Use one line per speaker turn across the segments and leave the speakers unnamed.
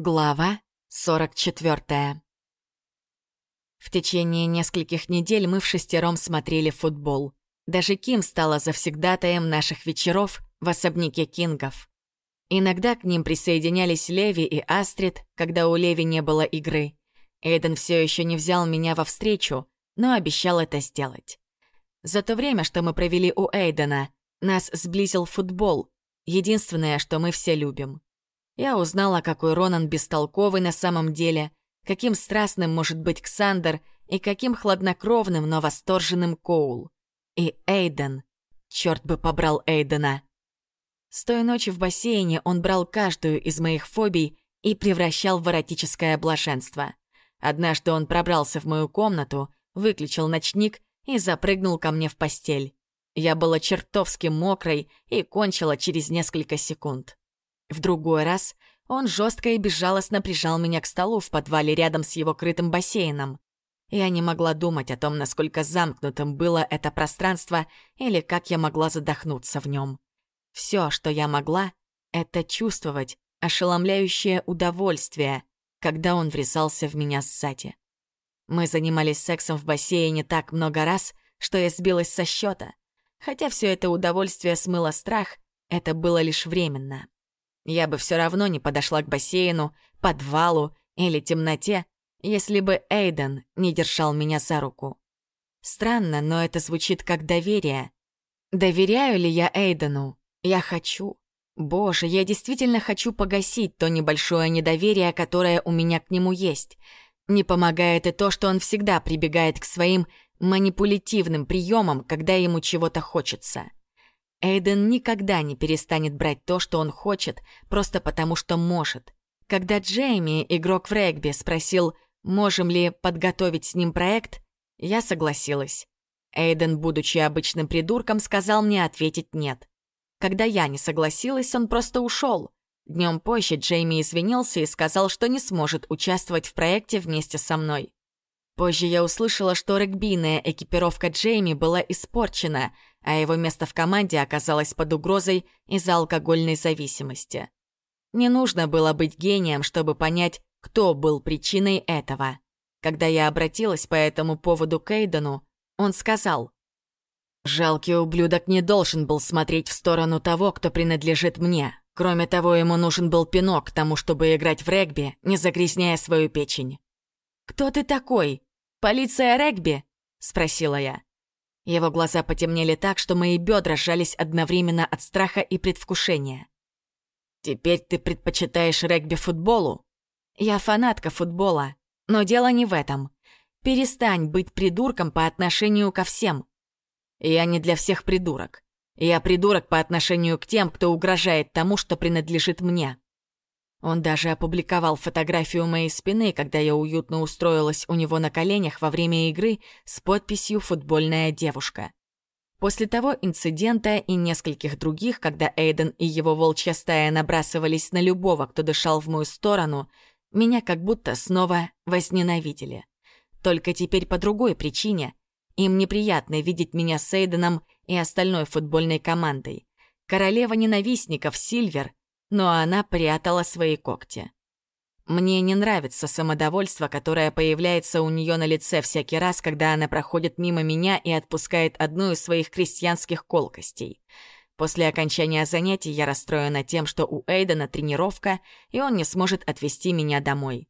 Глава 44 В течение нескольких недель мы в шестером смотрели футбол. Даже Ким стала завсегдатаем наших вечеров в особняке Кингов. Иногда к ним присоединялись Леви и Астрид, когда у Леви не было игры. Эйден все еще не взял меня во встречу, но обещал это сделать. За то время, что мы провели у Эйдена, нас сблизил футбол, единственное, что мы все любим. Я узнала, какой Ронан бестолковый на самом деле, каким страстным может быть Ксандер и каким хладнокровным, но восторженным Коул. И Эйден. Черт бы побрал Эйдена. С той ночи в бассейне он брал каждую из моих фобий и превращал в эротическое блаженство. Однажды он пробрался в мою комнату, выключил ночник и запрыгнул ко мне в постель. Я была чертовски мокрой и кончила через несколько секунд. В другой раз он жестко и безжалостно прижал меня к столу в подвале рядом с его крытым бассейном. Я не могла думать о том, насколько замкнутым было это пространство или как я могла задохнуться в нем. Все, что я могла, это чувствовать ошеломляющее удовольствие, когда он врезался в меня сзади. Мы занимались сексом в бассейне так много раз, что я сбилась со счета. Хотя все это удовольствие смыло страх, это было лишь временно. Я бы все равно не подошла к бассейну, подвалу или темноте, если бы Эйден не держал меня за руку. Странно, но это звучит как доверие. Доверяю ли я Эйдену? Я хочу. Боже, я действительно хочу погасить то небольшое недоверие, которое у меня к нему есть. Не помогает и то, что он всегда прибегает к своим манипулятивным приемам, когда ему чего-то хочется. Эйден никогда не перестанет брать то, что он хочет, просто потому что может. Когда Джейми, игрок в регби, спросил, можем ли подготовить с ним проект, я согласилась. Эйден, будучи обычным придурком, сказал мне ответить «нет». Когда я не согласилась, он просто ушел. Днем позже Джейми извинился и сказал, что не сможет участвовать в проекте вместе со мной. Позже я услышала, что регбийная экипировка Джейми была испорчена, а его место в команде оказалось под угрозой из-за алкогольной зависимости. Не нужно было быть гением, чтобы понять, кто был причиной этого. Когда я обратилась по этому поводу к Эйдену, он сказал, «Жалкий ублюдок не должен был смотреть в сторону того, кто принадлежит мне. Кроме того, ему нужен был пинок к тому, чтобы играть в регби, не загрязняя свою печень». «Кто ты такой?» «Полиция регби?» — спросила я. Его глаза потемнели так, что мои бедра сжались одновременно от страха и предвкушения. «Теперь ты предпочитаешь регби футболу?» «Я фанатка футбола, но дело не в этом. Перестань быть придурком по отношению ко всем». «Я не для всех придурок. Я придурок по отношению к тем, кто угрожает тому, что принадлежит мне». Он даже опубликовал фотографию моей спины, когда я уютно устроилась у него на коленях во время игры с подписью «Футбольная девушка». После того инцидента и нескольких других, когда Эйден и его волчья стая набрасывались на любого, кто дышал в мою сторону, меня как будто снова возненавидели. Только теперь по другой причине. Им неприятно видеть меня с Эйденом и остальной футбольной командой. Королева ненавистников Сильвер но она прятала свои когти. Мне не нравится самодовольство, которое появляется у нее на лице всякий раз, когда она проходит мимо меня и отпускает одну из своих крестьянских колкостей. После окончания занятий я расстроена тем, что у Эйдена тренировка, и он не сможет отвезти меня домой.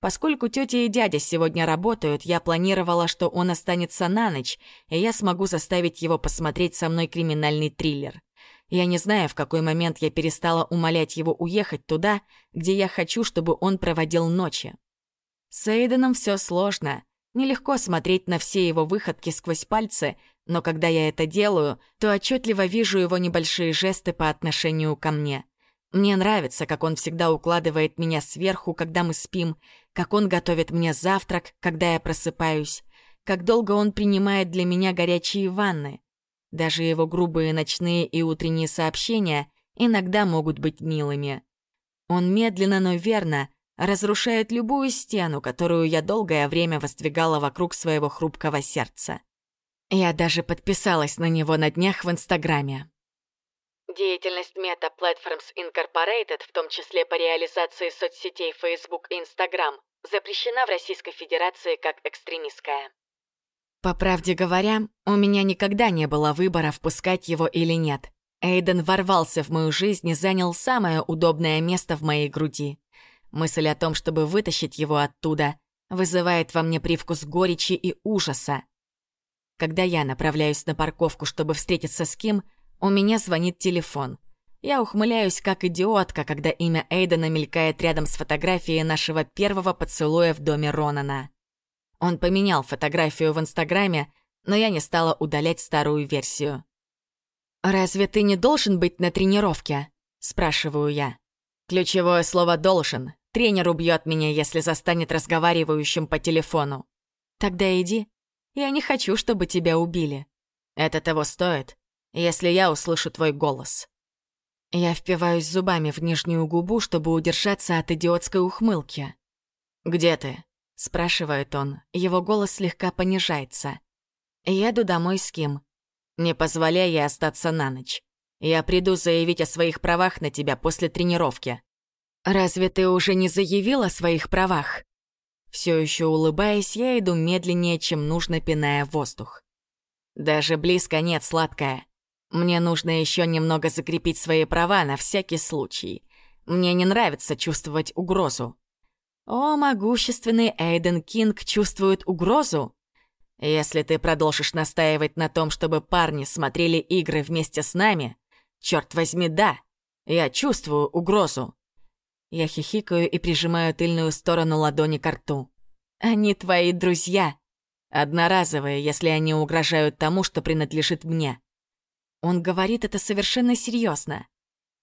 Поскольку тетя и дядя сегодня работают, я планировала, что он останется на ночь, и я смогу заставить его посмотреть со мной криминальный триллер. Я не знаю, в какой момент я перестала умолять его уехать туда, где я хочу, чтобы он проводил ночи. С Эйденом все сложно. Нелегко смотреть на все его выходки сквозь пальцы, но когда я это делаю, то отчетливо вижу его небольшие жесты по отношению ко мне. Мне нравится, как он всегда укладывает меня сверху, когда мы спим, как он готовит мне завтрак, когда я просыпаюсь, как долго он принимает для меня горячие ванны. Даже его грубые ночные и утренние сообщения иногда могут быть милыми. Он медленно, но верно разрушает любую стену, которую я долгое время воздвигала вокруг своего хрупкого сердца. Я даже подписалась на него на днях в Инстаграме. Деятельность Meta Platforms Incorporated, в том числе по реализации соцсетей Facebook и Instagram, запрещена в Российской Федерации как экстремистская. По правде говоря, у меня никогда не было выбора, впускать его или нет. Эйден ворвался в мою жизнь и занял самое удобное место в моей груди. Мысль о том, чтобы вытащить его оттуда, вызывает во мне привкус горечи и ужаса. Когда я направляюсь на парковку, чтобы встретиться с Ким, у меня звонит телефон. Я ухмыляюсь как идиотка, когда имя Эйдена мелькает рядом с фотографией нашего первого поцелуя в доме Ронана. Он поменял фотографию в Инстаграме, но я не стала удалять старую версию. «Разве ты не должен быть на тренировке?» — спрашиваю я. Ключевое слово «должен». Тренер убьет меня, если застанет разговаривающим по телефону. Тогда иди. Я не хочу, чтобы тебя убили. Это того стоит, если я услышу твой голос. Я впиваюсь зубами в нижнюю губу, чтобы удержаться от идиотской ухмылки. «Где ты?» — спрашивает он. Его голос слегка понижается. «Еду домой с Ким. Не позволяй ей остаться на ночь. Я приду заявить о своих правах на тебя после тренировки». «Разве ты уже не заявил о своих правах?» Все еще улыбаясь, я иду медленнее, чем нужно, пиная воздух. Даже близко нет, сладкая. Мне нужно еще немного закрепить свои права на всякий случай. Мне не нравится чувствовать угрозу. О, могущественный Эйден Кинг чувствует угрозу? Если ты продолжишь настаивать на том, чтобы парни смотрели игры вместе с нами, черт возьми, да, я чувствую угрозу. Я хихикаю и прижимаю тыльную сторону ладони к рту. Они твои друзья. Одноразовые, если они угрожают тому, что принадлежит мне. Он говорит это совершенно серьезно.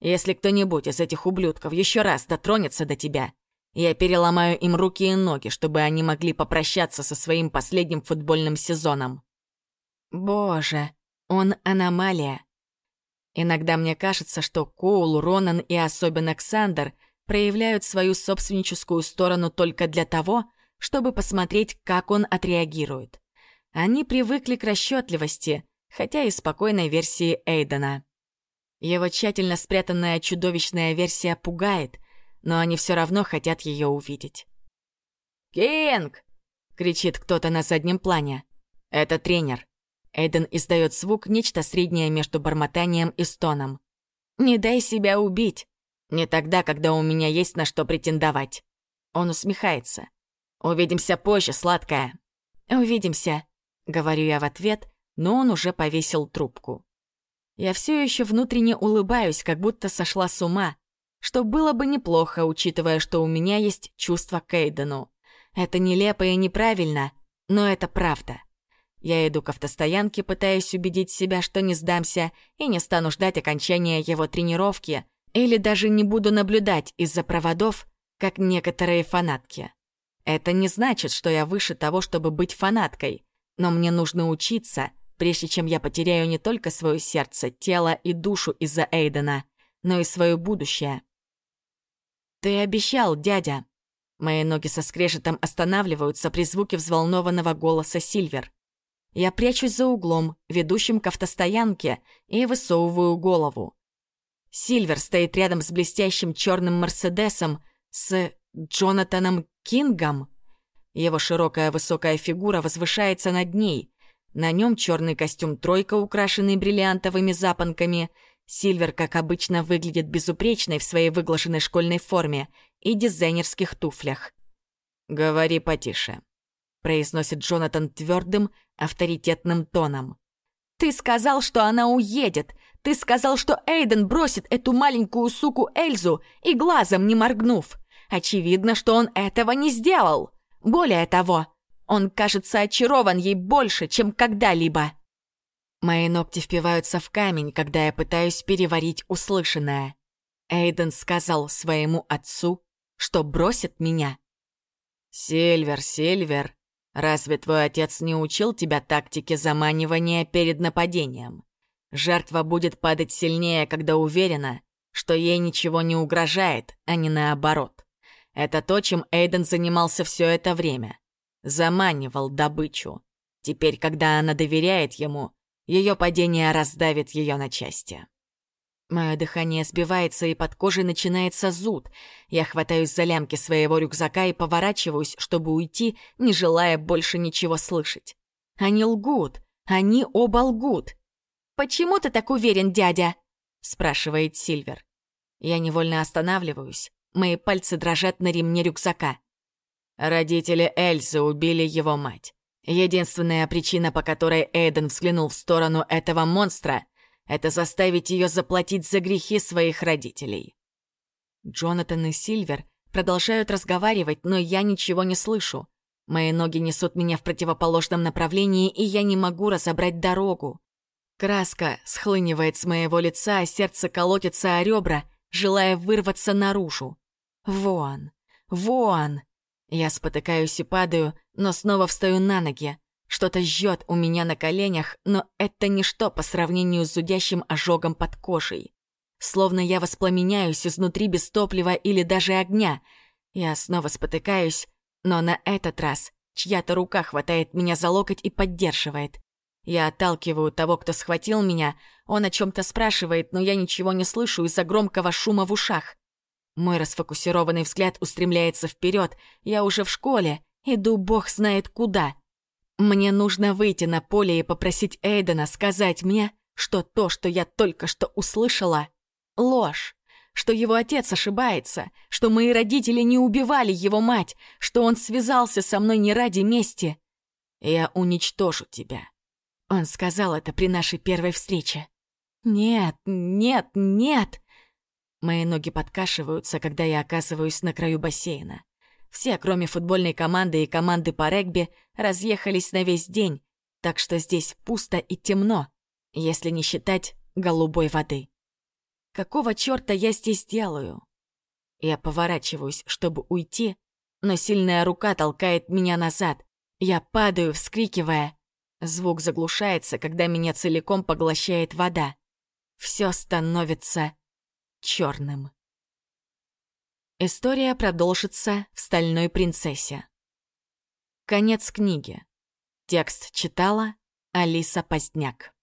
Если кто-нибудь из этих ублюдков еще раз дотронется до тебя, я переломаю им руки и ноги, чтобы они могли попрощаться со своим последним футбольным сезоном. Боже, он аномалия. Иногда мне кажется, что Коул, Ронан и особенно Ксандер проявляют свою собственническую сторону только для того, чтобы посмотреть, как он отреагирует. Они привыкли к расчетливости, хотя и спокойной версии Эйдена. Его тщательно спрятанная чудовищная версия пугает, но они все равно хотят ее увидеть. «Кинг!» — кричит кто-то на заднем плане. Это тренер. Эйден издает звук, нечто среднее между бормотанием и стоном. «Не дай себя убить. Не тогда, когда у меня есть на что претендовать». Он усмехается. «Увидимся позже, сладкая». «Увидимся», — говорю я в ответ, но он уже повесил трубку. Я все еще внутренне улыбаюсь, как будто сошла с ума, что было бы неплохо, учитывая, что у меня есть чувство к Эйдену. Это нелепо и неправильно, но это правда. Я иду к автостоянке, пытаясь убедить себя, что не сдамся и не стану ждать окончания его тренировки, или даже не буду наблюдать из-за проводов, как некоторые фанатки. Это не значит, что я выше того, чтобы быть фанаткой, но мне нужно учиться — прежде чем я потеряю не только свое сердце, тело и душу из-за Эйдена, но и свое будущее. «Ты обещал, дядя!» Мои ноги со скрежетом останавливаются при звуке взволнованного голоса Сильвер. Я прячусь за углом, ведущим к автостоянке, и высовываю голову. Сильвер стоит рядом с блестящим черным Мерседесом с Джонатаном Кингом. Его широкая высокая фигура возвышается над ней, на нем черный костюм «тройка», украшенный бриллиантовыми запонками. Сильвер, как обычно, выглядит безупречной в своей выглаженной школьной форме и дизайнерских туфлях. «Говори потише», — произносит Джонатан твердым, авторитетным тоном. «Ты сказал, что она уедет! Ты сказал, что Эйден бросит эту маленькую суку Эльзу и глазом не моргнув! Очевидно, что он этого не сделал! Более того, он, кажется, очарован ей больше, чем когда-либо. Мои ногти впиваются в камень, когда я пытаюсь переварить услышанное. Эйден сказал своему отцу, что бросит меня. «Сильвер, Сильвер, разве твой отец не учил тебя тактике заманивания перед нападением? Жертва будет падать сильнее, когда уверена, что ей ничего не угрожает, а не наоборот. Это то, чем Эйден занимался все это время заманивал добычу. Теперь, когда она доверяет ему, ее падение раздавит ее на части. Мое дыхание сбивается, и под кожей начинается зуд. Я хватаюсь за лямки своего рюкзака и поворачиваюсь, чтобы уйти, не желая больше ничего слышать. Они лгут. Они оба лгут. «Почему ты так уверен, дядя?» — спрашивает Сильвер. Я невольно останавливаюсь. Мои пальцы дрожат на ремне рюкзака. Родители Эльзы убили его мать. Единственная причина, по которой Эйден взглянул в сторону этого монстра, это заставить ее заплатить за грехи своих родителей. Джонатан и Сильвер продолжают разговаривать, но я ничего не слышу. Мои ноги несут меня в противоположном направлении, и я не могу разобрать дорогу. Краска схлынивает с моего лица, а сердце колотится о ребра, желая вырваться наружу. Вон, вон! Я спотыкаюсь и падаю, но снова встаю на ноги. Что-то жжет у меня на коленях, но это ничто по сравнению с зудящим ожогом под кожей. Словно я воспламеняюсь изнутри без топлива или даже огня. Я снова спотыкаюсь, но на этот раз чья-то рука хватает меня за локоть и поддерживает. Я отталкиваю того, кто схватил меня. Он о чем-то спрашивает, но я ничего не слышу из-за громкого шума в ушах. Мой расфокусированный взгляд устремляется вперед. Я уже в школе. Иду бог знает куда. Мне нужно выйти на поле и попросить Эйдена сказать мне, что то, что я только что услышала, — ложь. Что его отец ошибается, что мои родители не убивали его мать, что он связался со мной не ради мести. Я уничтожу тебя. Он сказал это при нашей первой встрече. Нет, нет, нет. Мои ноги подкашиваются, когда я оказываюсь на краю бассейна. Все, кроме футбольной команды и команды по регби, разъехались на весь день, так что здесь пусто и темно, если не считать голубой воды. Какого чёрта я здесь делаю? Я поворачиваюсь, чтобы уйти, но сильная рука толкает меня назад. Я падаю, вскрикивая. Звук заглушается, когда меня целиком поглощает вода. Все становится черным. История продолжится в «Стальной принцессе». Конец книги. Текст читала Алиса Поздняк.